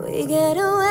We get away.